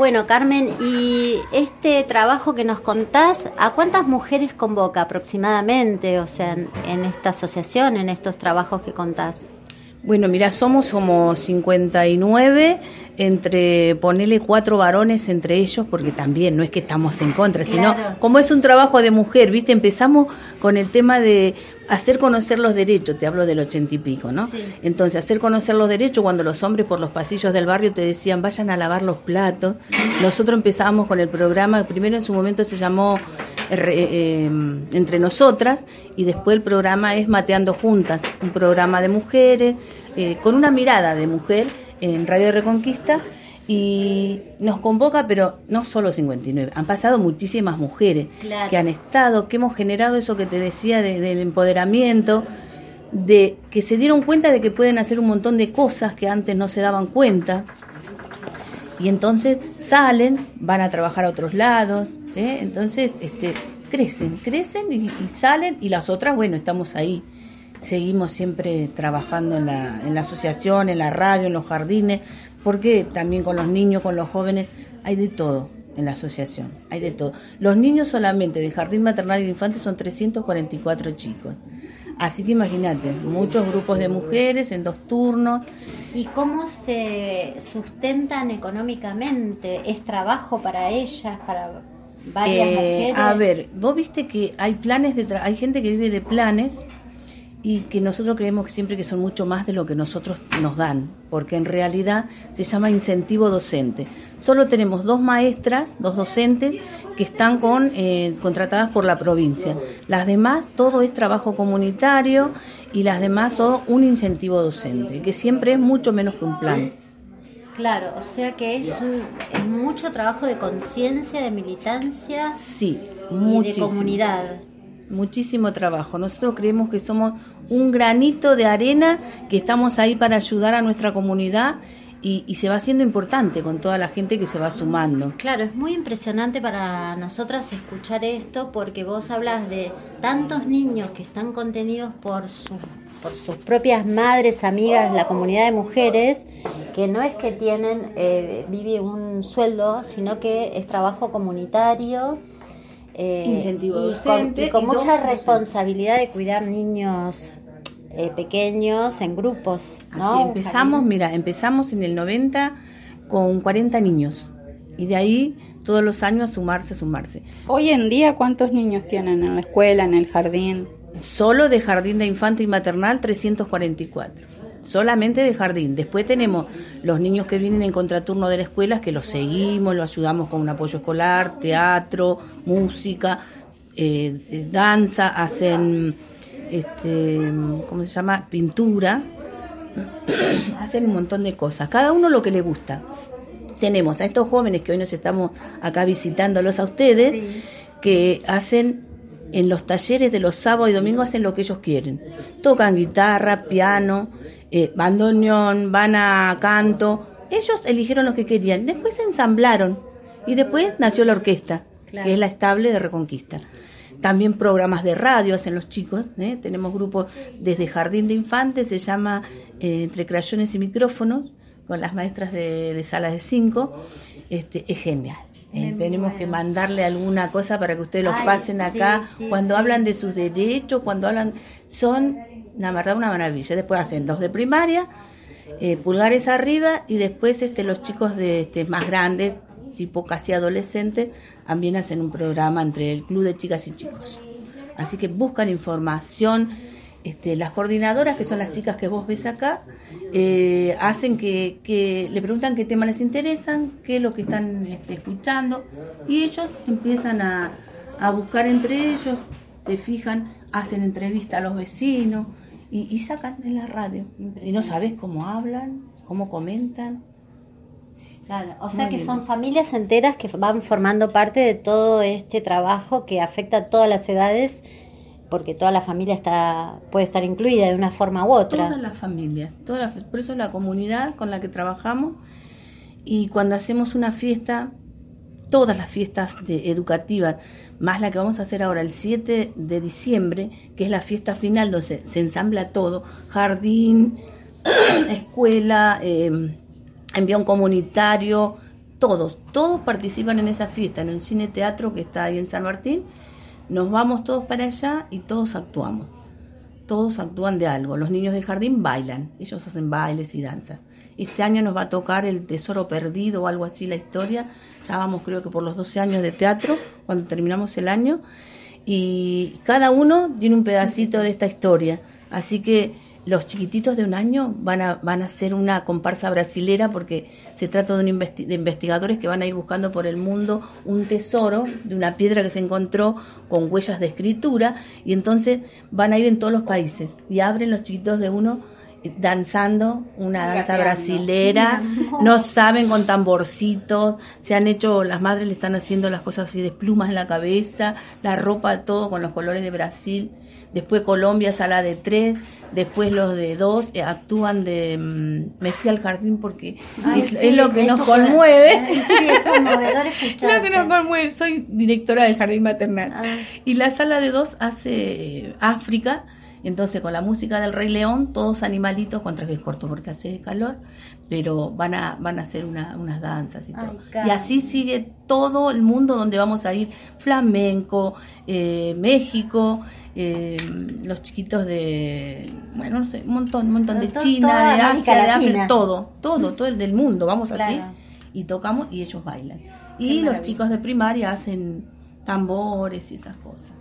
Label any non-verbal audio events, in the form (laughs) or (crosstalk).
Bueno, Carmen, y este trabajo que nos contás, ¿a cuántas mujeres convoca aproximadamente, o sea, en, en esta asociación, en estos trabajos que contás? Bueno, mira, somos como 59, entre ponerle cuatro varones entre ellos, porque también no es que estamos en contra, sino como es un trabajo de mujer, ¿viste? Empezamos con el tema de hacer conocer los derechos, te hablo del ochenta y pico, ¿no? Entonces, hacer conocer los derechos cuando los hombres por los pasillos del barrio te decían, vayan a lavar los platos. Nosotros empezábamos con el programa, primero en su momento se llamó eh, eh, Entre Nosotras, y después el programa es Mateando Juntas, un programa de mujeres, eh, con una mirada de mujer en Radio Reconquista y nos convoca, pero no solo 59, han pasado muchísimas mujeres que han estado, que hemos generado eso que te decía del empoderamiento, de que se dieron cuenta de que pueden hacer un montón de cosas que antes no se daban cuenta. Y entonces salen, van a trabajar a otros lados, ¿eh? entonces este, crecen, crecen y, salen y las otras, bueno, estamos ahí. Seguimos siempre trabajando en la, en la asociación, en la radio, en los jardines, porque también con los niños, con los jóvenes, hay de todo en la asociación, hay de todo. Los niños solamente del jardín maternal y de infantes son 344 chicos. Así que imagínate, muchos grupos de mujeres en dos turnos. ¿Y cómo se sustentan económicamente? ¿Es trabajo para ellas, para varias eh? A ver, vos viste que hay planes de hay gente que vive de planes y que nosotros creemos que siempre que son mucho más de lo que nosotros nos dan, porque en realidad se llama incentivo docente. Solo tenemos dos maestras, dos docentes, que están con, eh, contratadas por la provincia. Las demás, todo es trabajo comunitario y las demás son un incentivo docente, que siempre es mucho menos que un plan. Claro, o sea que es, es mucho trabajo de conciencia, de militancia sí, y de comunidad muchísimo trabajo. Nosotros creemos que somos un granito de arena que estamos ahí para ayudar a nuestra comunidad y, se va haciendo importante con toda la gente que se va sumando. Claro, es muy impresionante para nosotras escuchar esto porque vos hablas de tantos niños que están contenidos por sus por sus propias madres, amigas, la comunidad de mujeres, que no es que tienen, eh, vive un sueldo, sino que es trabajo comunitario eh, Incentivo y con, mucha responsabilidad de cuidar niños eh, pequeños en grupos. ¿no? empezamos, mira, empezamos en el 90 con 40 niños y de ahí todos los años sumarse, sumarse. Hoy en día, ¿cuántos niños tienen en la escuela, en el jardín? Solo de jardín de infante y maternal, 344 solamente de jardín. Después tenemos los niños que vienen en contraturno de la escuela, que los seguimos, los ayudamos con un apoyo escolar, teatro, música, eh, eh, danza, hacen, este, ¿cómo se llama? Pintura, (clears throat) hacen un montón de cosas, cada uno lo que le gusta. Tenemos a estos jóvenes que hoy nos estamos acá visitándolos a ustedes, que hacen en los talleres de los sábados y domingos hacen lo que ellos quieren. Tocan guitarra, piano, eh, bandoneón, van a canto. Ellos eligieron lo que querían. Después se ensamblaron y después nació la orquesta, que es la estable de Reconquista. También programas de radio hacen los chicos. ¿eh? Tenemos grupos desde Jardín de Infantes, se llama eh, Entre Crayones y Micrófonos, con las maestras de, de sala de cinco. Este, es genial. Eh, tenemos que mandarle alguna cosa para que ustedes lo pasen acá. cuando hablan de sus derechos, cuando hablan, son la verdad una maravilla. Después hacen dos de primaria, eh, pulgares arriba y después este los chicos de este más grandes, tipo casi adolescentes, también hacen un programa entre el club de chicas y chicos. Así que buscan información. Este, las coordinadoras, que son las chicas que vos ves acá, eh, hacen que, que, le preguntan qué temas les interesan, qué es lo que están este, escuchando, y ellos empiezan a, a buscar entre ellos, se fijan, hacen entrevista a los vecinos, y, sacan en la radio. Y no sabes cómo hablan, cómo comentan. Claro, o sea que son familias enteras que van formando parte de todo este trabajo que afecta a todas las edades, porque toda la familia está puede estar incluida de una forma u otra. Todas las familias, todas por eso la comunidad con la que trabajamos y cuando hacemos una fiesta, todas las fiestas de, educativas, más la que vamos a hacer ahora el 7 de diciembre, que es la fiesta final donde se, ensambla todo, jardín, (clears throat) escuela, eh, envión comunitario, todos, todos participan en esa fiesta, en un cine teatro que está ahí en San Martín. Nos vamos todos para allá y todos actuamos. Todos actúan de algo. Los niños del jardín bailan, ellos hacen bailes y danzas. Este año nos va a tocar El Tesoro Perdido o algo así la historia. Ya vamos creo que por los 12 años de teatro, cuando terminamos el año. Y cada uno tiene un pedacito de esta historia. Así que los chiquititos de un año van a, van a hacer una comparsa brasilera porque se trata de, un de investigadores que van a ir buscando por el mundo un tesoro de una piedra que se encontró con huellas de escritura y entonces van a ir en todos los países y abren los chiquitos de uno danzando una danza brasilera, (laughs) no saben con tamborcitos, se han hecho, las madres le están haciendo las cosas así de plumas en la cabeza, la ropa, todo con los colores de Brasil después Colombia sala de tres, después los de dos eh, actúan de mm, me fui al jardín porque es, lo que nos conmueve. Sí, es (laughs) lo que nos conmueve, soy directora del jardín maternal. Ah. Y la sala de dos hace eh, África, entonces con la música del Rey León, todos animalitos, contra que es corto porque hace calor, pero van a, van a hacer una, unas danzas y todo. y así sigue todo el mundo donde vamos a ir, flamenco, eh, México, eh, los chiquitos de, bueno, no sé, un montón, un montón de China, de Asia, de África, todo, todo, (laughs) todo el del mundo, vamos así, y tocamos y ellos bailan. Y los chicos de primaria hacen tambores y esas cosas.